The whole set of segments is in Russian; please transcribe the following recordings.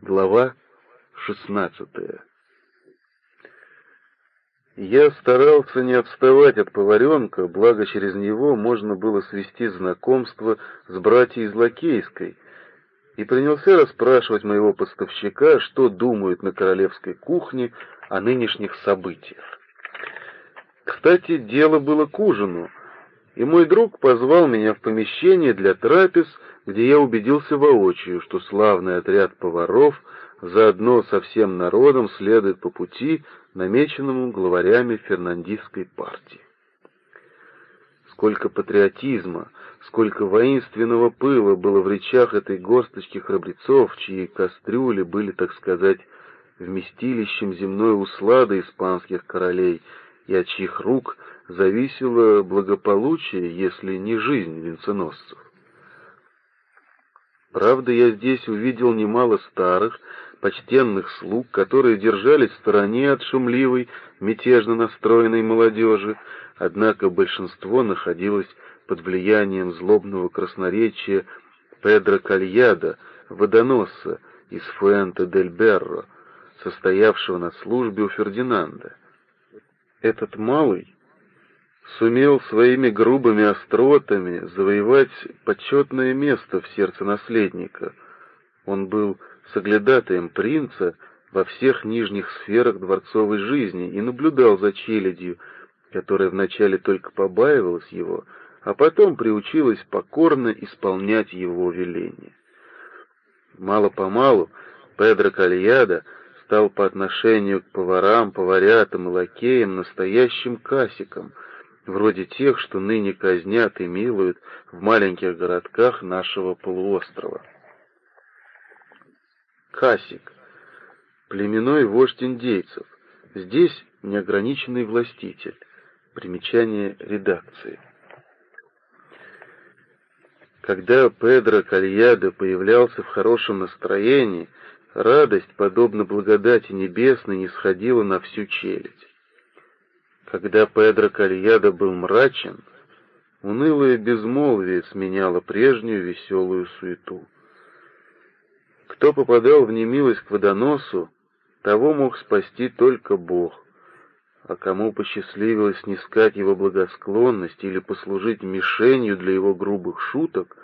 Глава шестнадцатая Я старался не отставать от поваренка, благо через него можно было свести знакомство с братьей из Лакейской, и принялся расспрашивать моего поставщика, что думают на королевской кухне о нынешних событиях. Кстати, дело было к ужину, и мой друг позвал меня в помещение для трапез, где я убедился воочию, что славный отряд поваров заодно со всем народом следует по пути, намеченному главарями фернандистской партии. Сколько патриотизма, сколько воинственного пыла было в речах этой горсточки храбрецов, чьи кастрюли были, так сказать, вместилищем земной услады испанских королей, и от чьих рук зависело благополучие, если не жизнь венценосцев. Правда, я здесь увидел немало старых, почтенных слуг, которые держались в стороне от шумливой, мятежно настроенной молодежи, однако большинство находилось под влиянием злобного красноречия Педро Кальяда, водоноса из Фуэнте-дель-Берро, состоявшего на службе у Фердинанда. Этот малый сумел своими грубыми остротами завоевать почетное место в сердце наследника. Он был соглядатаем принца во всех нижних сферах дворцовой жизни и наблюдал за челядью, которая вначале только побаивалась его, а потом приучилась покорно исполнять его веления. Мало-помалу Педро Кальяда стал по отношению к поварам, поварятам и лакеям настоящим касиком — вроде тех, что ныне казнят и милуют в маленьких городках нашего полуострова. Касик, племенной вождь индейцев, здесь неограниченный властитель. Примечание редакции. Когда Педро Кальядо появлялся в хорошем настроении, радость, подобно благодати небесной, не сходила на всю челядь. Когда Педро Кальядо был мрачен, унылое безмолвие сменяло прежнюю веселую суету. Кто попадал в немилость к водоносу, того мог спасти только Бог, а кому посчастливилось снискать его благосклонность или послужить мишенью для его грубых шуток,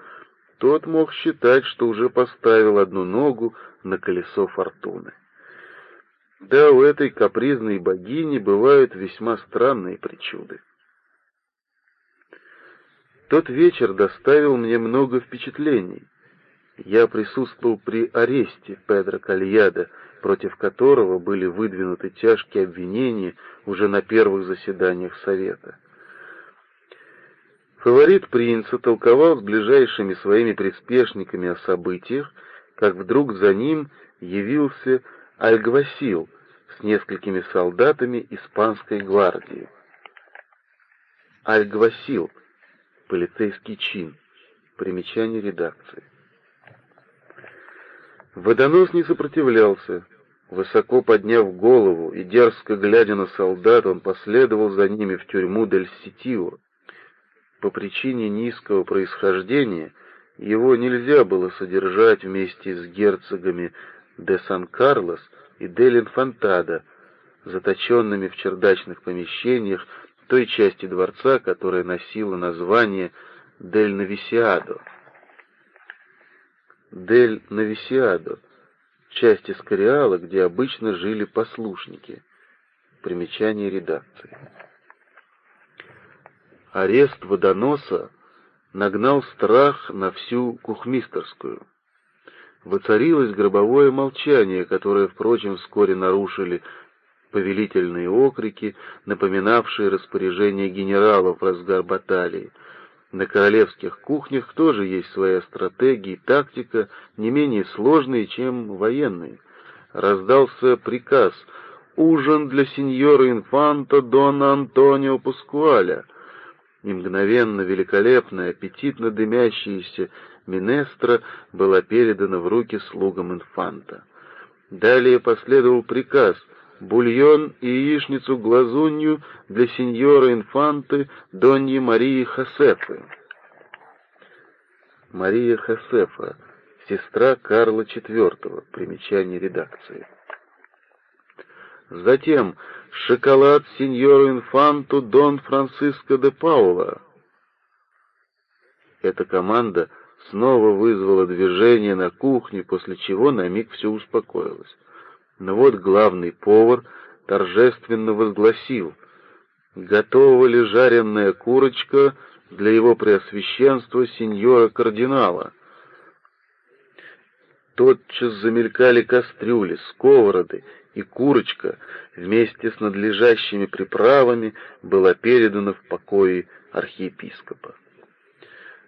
тот мог считать, что уже поставил одну ногу на колесо фортуны. Да, у этой капризной богини бывают весьма странные причуды. Тот вечер доставил мне много впечатлений. Я присутствовал при аресте Педро Кальяда, против которого были выдвинуты тяжкие обвинения уже на первых заседаниях Совета. Фаворит принца толковал с ближайшими своими приспешниками о событиях, как вдруг за ним явился Альгвасил с несколькими солдатами испанской гвардии. Альгвасил, полицейский чин. Примечание редакции. Водонос не сопротивлялся. Высоко подняв голову и дерзко глядя на солдат, он последовал за ними в тюрьму Дель Ситио. По причине низкого происхождения его нельзя было содержать вместе с герцогами де Сан-Карлос и Дель Инфантада, заточенными в чердачных помещениях той части дворца, которая носила название Дель Нависиадо. Дель Нависиадо — часть Искариала, где обычно жили послушники. Примечание редакции. Арест водоноса нагнал страх на всю кухмистерскую воцарилось гробовое молчание, которое, впрочем, вскоре нарушили повелительные окрики, напоминавшие распоряжение генералов в разгар баталии. На королевских кухнях тоже есть своя стратегия и тактика, не менее сложные, чем военные. Раздался приказ «Ужин для сеньора инфанта Дона Антонио Пускуаля», и мгновенно великолепная, аппетитно дымящаяся Минестра была передана в руки слугам инфанта. Далее последовал приказ бульон и яичницу глазунью для сеньора инфанты Доньи Марии Хосефы. Мария Хосефа, сестра Карла IV, примечание редакции. Затем шоколад сеньору инфанту Дон Франциско де Паула. Эта команда снова вызвала движение на кухне, после чего на миг все успокоилось. Но вот главный повар торжественно возгласил, готова ли жареная курочка для его преосвященства сеньора кардинала. Тотчас замелькали кастрюли, сковороды, и курочка вместе с надлежащими приправами была передана в покои архиепископа.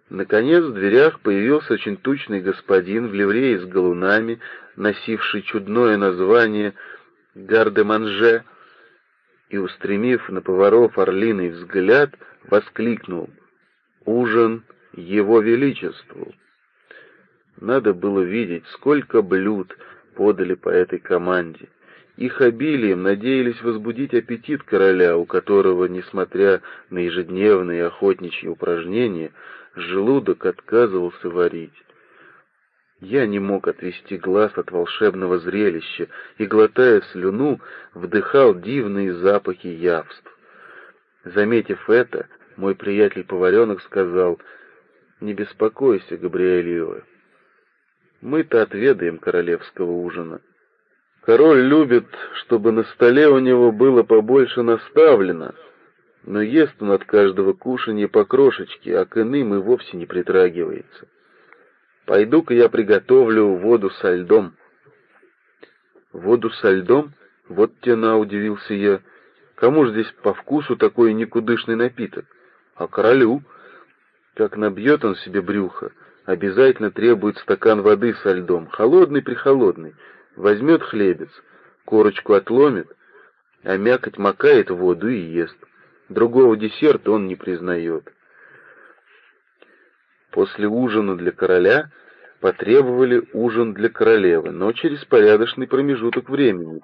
Наконец в дверях появился очень тучный господин в ливрее с галунами, носивший чудное название «Гардеманже», и, устремив на поваров орлиный взгляд, воскликнул «Ужин Его Величеству!» Надо было видеть, сколько блюд подали по этой команде. Их обилием надеялись возбудить аппетит короля, у которого, несмотря на ежедневные охотничьи упражнения, желудок отказывался варить. Я не мог отвести глаз от волшебного зрелища и, глотая слюну, вдыхал дивные запахи явств. Заметив это, мой приятель-поваренок сказал, «Не беспокойся, Габриэль мы-то отведаем королевского ужина». Король любит, чтобы на столе у него было побольше наставлено, но ест он от каждого кушанья по крошечке, а к иным и вовсе не притрагивается. Пойду-ка я приготовлю воду со льдом. Воду со льдом? Вот тена, удивился я. Кому же здесь по вкусу такой никудышный напиток? А королю? Как набьет он себе брюхо, обязательно требует стакан воды со льдом, холодный-прихолодный, Возьмет хлебец, корочку отломит, а мякоть макает в воду и ест. Другого десерта он не признает. После ужина для короля потребовали ужин для королевы, но через порядочный промежуток времени.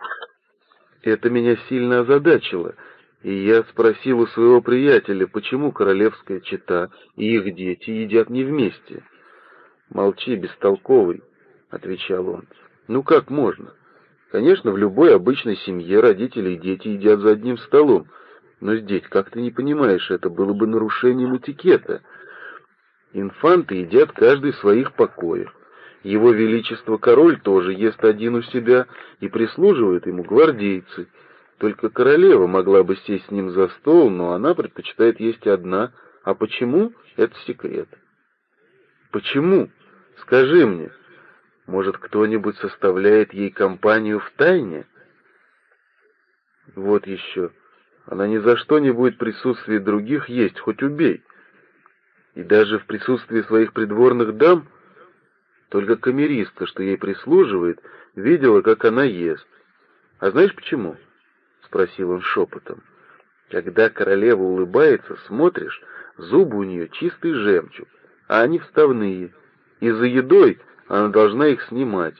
Это меня сильно озадачило, и я спросил у своего приятеля, почему королевская чета и их дети едят не вместе. «Молчи, бестолковый», — отвечал он. Ну как можно? Конечно, в любой обычной семье родители и дети едят за одним столом, но здесь, как ты не понимаешь, это было бы нарушением этикета. Инфанты едят каждый в своих покоях. Его Величество Король тоже ест один у себя, и прислуживают ему гвардейцы. Только королева могла бы сесть с ним за стол, но она предпочитает есть одна. А почему? Это секрет. Почему? Скажи мне. Может, кто-нибудь составляет ей компанию в тайне? Вот еще. Она ни за что не будет в присутствии других есть, хоть убей. И даже в присутствии своих придворных дам только камеристка, что ей прислуживает, видела, как она ест. А знаешь почему? — спросил он шепотом. Когда королева улыбается, смотришь, зубы у нее чистый жемчуг, а они вставные, и за едой она должна их снимать.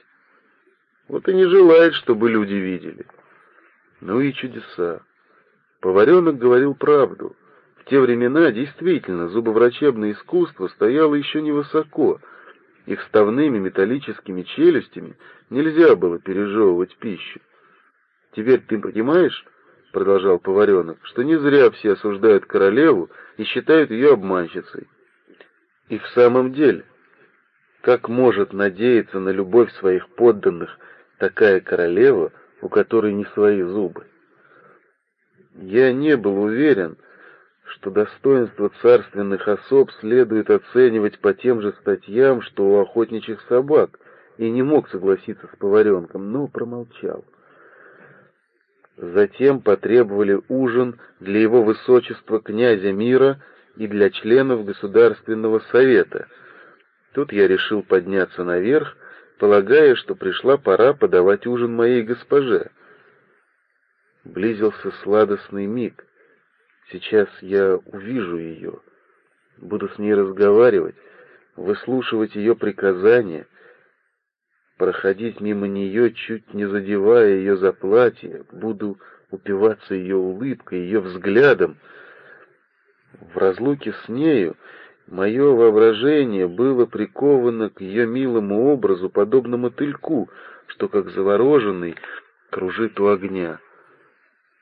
Вот и не желает, чтобы люди видели. Ну и чудеса. Поваренок говорил правду. В те времена действительно зубоврачебное искусство стояло еще невысоко, и вставными металлическими челюстями нельзя было пережевывать пищу. «Теперь ты понимаешь, — продолжал поваренок, — что не зря все осуждают королеву и считают ее обманщицей. И в самом деле, как может надеяться на любовь своих подданных такая королева, у которой не свои зубы? Я не был уверен, что достоинство царственных особ следует оценивать по тем же статьям, что у охотничьих собак, и не мог согласиться с поваренком, но промолчал. Затем потребовали ужин для его высочества князя мира и для членов Государственного совета — Тут я решил подняться наверх, полагая, что пришла пора подавать ужин моей госпоже. Близился сладостный миг. Сейчас я увижу ее, буду с ней разговаривать, выслушивать ее приказания, проходить мимо нее, чуть не задевая ее за платье, буду упиваться ее улыбкой, ее взглядом. В разлуке с нею Мое воображение было приковано к ее милому образу, подобно мотыльку, что, как завороженный, кружит у огня.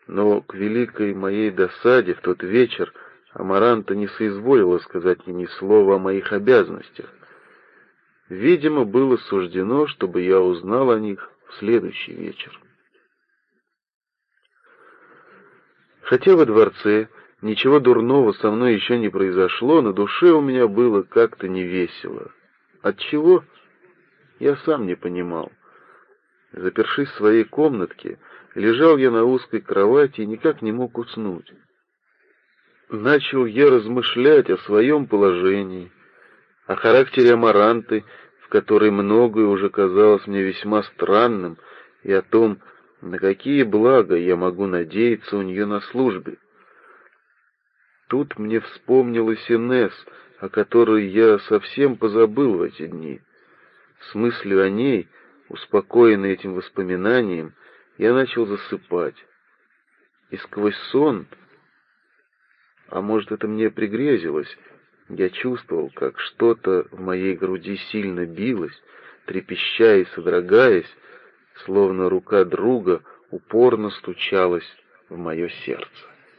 Но к великой моей досаде в тот вечер Амаранта не соизволила сказать мне ни слова о моих обязанностях. Видимо, было суждено, чтобы я узнал о них в следующий вечер. Хотя во дворце ничего дурного со мной еще не произошло, на душе у меня было как-то невесело. Отчего? Я сам не понимал. Запершись в своей комнатке, лежал я на узкой кровати и никак не мог уснуть. Начал я размышлять о своем положении, о характере Амаранты, в которой многое уже казалось мне весьма странным, и о том, на какие блага я могу надеяться у нее на службе. Тут мне вспомнилась Инесс, о которой я совсем позабыл в эти дни. С мыслью о ней — Успокоенный этим воспоминанием, я начал засыпать. И сквозь сон, а может, это мне пригрезилось, я чувствовал, как что-то в моей груди сильно билось, трепеща и содрогаясь, словно рука друга упорно стучалась в мое сердце.